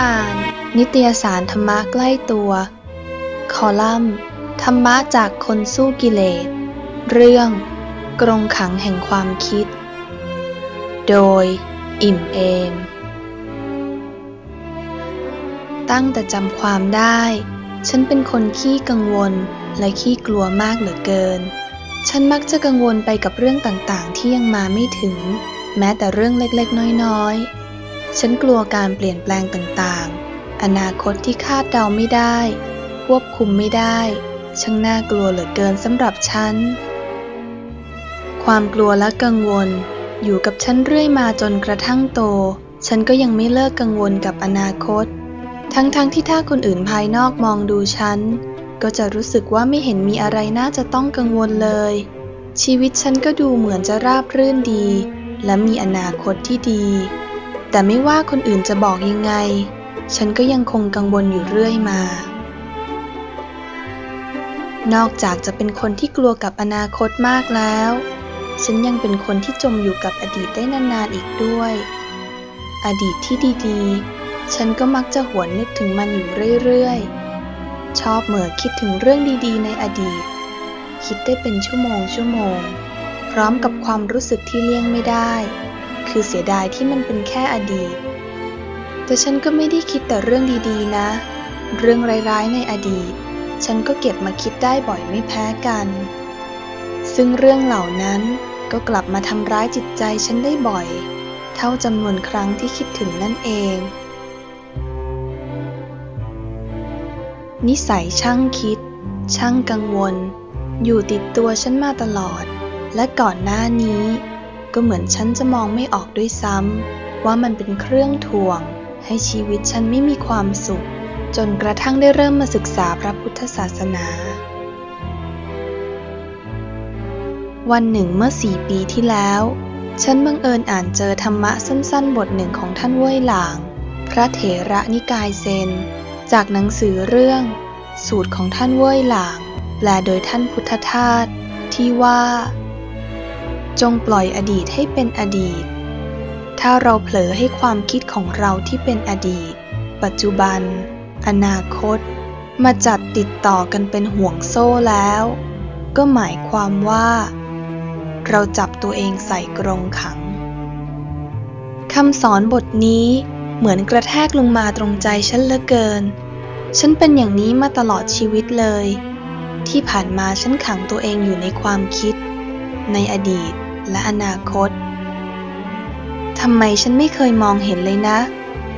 อ่าน นิตยสารธรรมะใกล้ตัว คอลัมน์ ธรรมะจากคนสู้กิเลส เรื่อง กรงขังแห่งความคิด โดย อิ่มเอม ตั้งแต่จำความได้ ฉันเป็นคนขี้กังวลและขี้กลัวมากเหลือเกิน ฉันมักจะกังวลไปกับเรื่องต่างๆ ที่ยังมาไม่ถึง แม้แต่เรื่องเล็กๆ น้อยๆ ฉันกลัวการเปลี่ยนแปลงต่างๆ อนาคตที่คาดเดาไม่ได้ ควบคุมไม่ได้ ช่างน่ากลัวเหลือเกินสำหรับฉัน ความกลัวและกังวล อยู่กับฉันเรื่อยมาจนกระทั่งโต ฉันก็ยังไม่เลิกกังวลกับอนาคต ทั้งๆทที่ถ้าคนอื่นภายนอกมองดูฉัน ก็จะรู้สึกว่าไม่เห็นมีอะไรน่าจะต้องกังวลเลย ชีวิตฉันก็ดูเหมือนจะราบรื่นดี และมีอนาคตที่ดี แต่ไม่ว่าคนอื่นจะบอกยังไง ฉันก็ยังคงกังวลอยู่เรื่อยมา นอกจากจะเป็นคนที่กลัวกับอนาคตมากแล้ว ฉันยังเป็นคนที่จมอยู่กับอดีตได้นานๆอีกด้วย อดีตที่ดีๆ ฉันก็มักจะหวนนึกถึงมันอยู่เรื่อยๆ ชอบเหม่อคิดถึงเรื่องดีๆ ในอดีต คิดได้เป็นชั่วโมงชั่วโมง พร้อมกับความรู้สึกที่เลี่ยงไม่ได้ คือเสียดายที่มันเป็นแค่อดีต แต่ฉันก็ไม่ได้คิดแต่เรื่องดีๆนะ เรื่องร้ายๆในอดีต ฉันก็เก็บมาคิดได้บ่อยไม่แพ้กัน ซึ่งเรื่องเหล่านั้นก็กลับมาทำร้ายจิตใจฉันได้บ่อย เท่าจำนวนครั้งที่คิดถึงนั่นเอง นิสัยช่างคิด ช่างกังวล อยู่ติดตัวฉันมาตลอด และก่อนหน้านี้ ก็เหมือนฉันจะมองไม่ออกด้วยซ้ำว่ามันเป็นเครื่องถ่วง ให้ชีวิตฉันไม่มีความสุข จนกระทั่งได้เริ่มมาศึกษาพระพุทธศาสนา วันหนึ่งเมื่อสี่ปีที่แล้ว ฉันบังเอิญอ่านเจอธรรมะสั้นๆ บทหนึ่งของท่านเว่ยหลาง พระเถระนิกายเซน จากหนังสือเรื่อง สูตรของท่านเว่ยหลาง แปลโดยท่านพุทธทาสที่ว่า จงปล่อยอดีตให้เป็นอดีต ถ้าเราเผลอให้ความคิดของเราที่เป็นอดีต ปัจจุบัน อนาคต มาจัดติดต่อกันเป็นห่วงโซ่แล้ว ก็หมายความว่า เราจับตัวเองใส่กรงขังคำสอนบทนี้เหมือนกระแทกลงมาตรงใจฉันเหลือเกิน ฉันเป็นอย่างนี้มาตลอดชีวิตเลย ที่ผ่านมาฉันขังตัวเองอยู่ในความคิด ในอดีตและอนาคต ทำไมฉันไม่เคยมองเห็นเลยนะ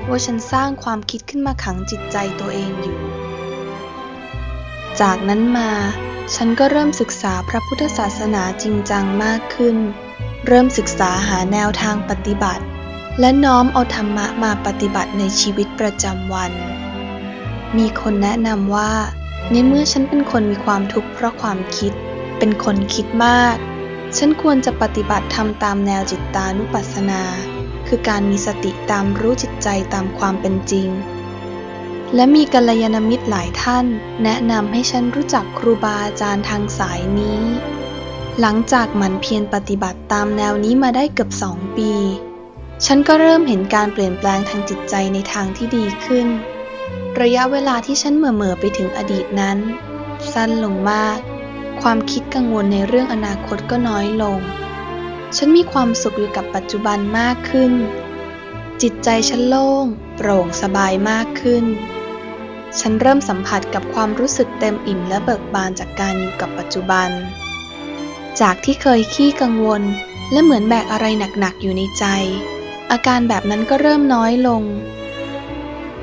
ว่าฉันสร้างความคิดขึ้นมาขังจิตใจตัวเองอยู่ จากนั้นมาฉันก็เริ่มศึกษาพระพุทธศาสนาจริงจังมากขึ้น เริ่มศึกษาหาแนวทางปฏิบัติ และน้อมเอาธรรมะมาปฏิบัติในชีวิตประจำวัน มีคนแนะนำว่า ในเมื่อฉันเป็นคนมีความทุกข์เพราะความคิด เป็นคนคิดมาก ฉันควรจะปฏิบัติทำตามแนวจิตตานุปัสสนา คือการมีสติตามรู้จิตใจตามความเป็นจริง และมีกัลยาณมิตรหลายท่าน แนะนำให้ฉันรู้จักครูบาอาจารย์ทางสายนี้ หลังจากหมั่นเพียรปฏิบัติตามแนวนี้มาได้เกือบสองปี ฉันก็เริ่มเห็นการเปลี่ยนแปลงทางจิตใจในทางที่ดีขึ้น ระยะเวลาที่ฉันเหม่อไปถึงอดีตนั้น สั้นลงมาก ความคิดกังวลในเรื่องอนาคตก็น้อยลง ฉันมีความสุขอยู่กับปัจจุบันมากขึ้น จิตใจฉันโล่ง โปร่งสบายมากขึ้น ฉันเริ่มสัมผัสกับความรู้สึกเต็มอิ่มและเบิกบานจากการอยู่กับปัจจุบัน จากที่เคยขี้กังวล และเหมือนแบกอะไรหนักๆอยู่ในใจ อาการแบบนั้นก็เริ่มน้อยลง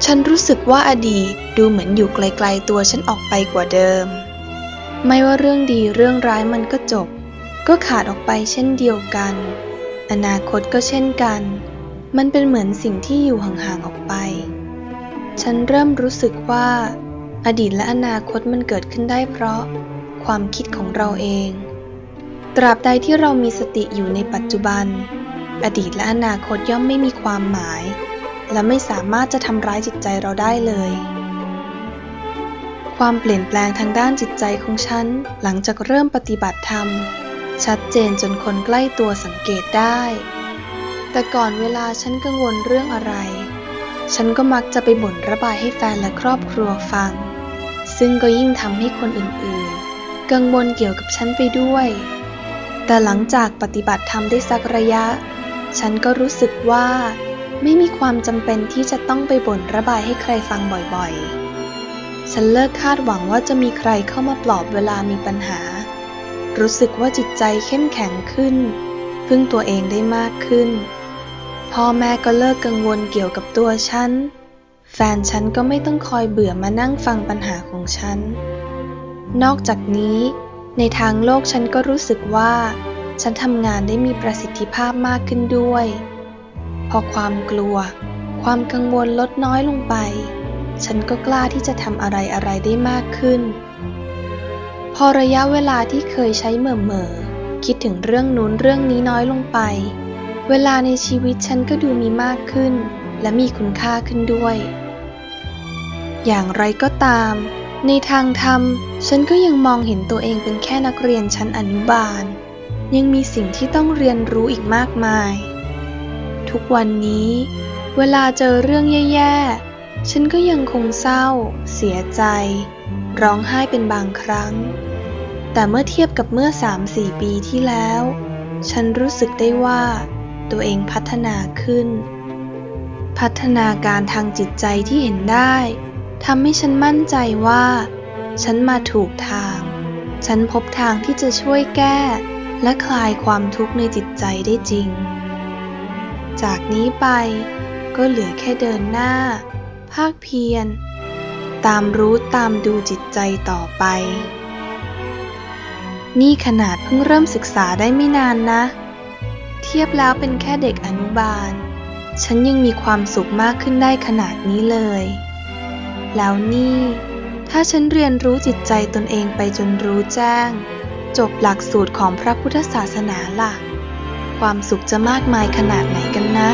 ฉันรู้สึกว่าอดีตดูเหมือนอยู่ไกลๆตัวฉันออกไปกว่าเดิม ไม่ว่าเรื่องดีเรื่องร้ายมันก็จบ ก็ขาดออกไปเช่นเดียวกัน อนาคตก็เช่นกัน มันเป็นเหมือนสิ่งที่อยู่ห่างๆออกไป ฉันเริ่มรู้สึกว่า อดีตและอนาคตมันเกิดขึ้นได้เพราะ ความคิดของเราเอง ตราบใดที่เรามีสติอยู่ในปัจจุบัน อดีตและอนาคตย่อมไม่มีความหมาย และไม่สามารถจะทำร้ายจิตใจเราได้เลย ความเปลี่ยนแปลงทางด้านจิตใจของฉัน หลังจากเริ่มปฏิบัติธรรม ชัดเจนจนคนใกล้ตัวสังเกตได้ แต่ก่อนเวลาฉันกังวลเรื่องอะไร ฉันก็มักจะไปบ่นระบายให้แฟนและครอบครัวฟัง ซึ่งก็ยิ่งทำให้คนอื่นๆ กังวลเกี่ยวกับฉันไปด้วย แต่หลังจากปฏิบัติธรรมได้สักระยะ ฉันก็รู้สึกว่า ไม่มีความจำเป็นที่จะต้องไปบ่นระบายให้ใครฟังบ่อยๆ ฉันเลิกคาดหวังว่าจะมีใครเข้ามาปลอบเวลามีปัญหา รู้สึกว่าจิตใจเข้มแข็งขึ้น พึ่งตัวเองได้มากขึ้น พ่อแม่ก็เลิกกังวลเกี่ยวกับตัวฉัน แฟนฉันก็ไม่ต้องคอยเบื่อมานั่งฟังปัญหาของฉัน นอกจากนี้ ในทางโลกฉันก็รู้สึกว่า ฉันทำงานได้มีประสิทธิภาพมากขึ้นด้วย พอความกลัว ความกังวลลดน้อยลงไป ฉันก็กล้าที่จะทำอะไรอะไรได้มากขึ้น พอระยะเวลาที่เคยใช้เหม่อเม่อคิดถึงเรื่องนู้นเรื่องนี้น้อยลงไป เวลาในชีวิตฉันก็ดูมีมากขึ้น และมีคุณค่าขึ้นด้วย อย่างไรก็ตาม ในทางธรรม ฉันก็ยังมองเห็นตัวเองเป็นแค่นักเรียนชั้นอนุบาล ยังมีสิ่งที่ต้องเรียนรู้อีกมากมาย ทุกวันนี้ เวลาเจอเรื่องแย่ๆ ฉันก็ยังคงเศร้า เสียใจ ร้องไห้เป็นบางครั้ง แต่เมื่อเทียบกับเมื่อ3-4ปีที่แล้ว ฉันรู้สึกได้ว่า ตัวเองพัฒนาขึ้น พัฒนาการทางจิตใจที่เห็นได้ทำให้ฉันมั่นใจว่า ฉันมาถูกทาง ฉันพบทางที่จะช่วยแก้ และคลายความทุกข์ในจิตใจได้จริง จากนี้ไปก็เหลือแค่เดินหน้าาคเพียร ตามรู้ตามดูจิตใจต่อไป นี่ขนาดเพิ่งเริ่มศึกษาได้ไม่นานนะ เทียบแล้วเป็นแค่เด็กอนุบาล ฉันยังมีความสุขมากขึ้นได้ขนาดนี้เลย แล้วนี่ ถ้าฉันเรียนรู้จิตใจตนเองไปจนรู้แจ้ง จบหลักสูตรของพระพุทธศาสนาล่ะ ความสุขจะมากมายขนาดไหนกันนะ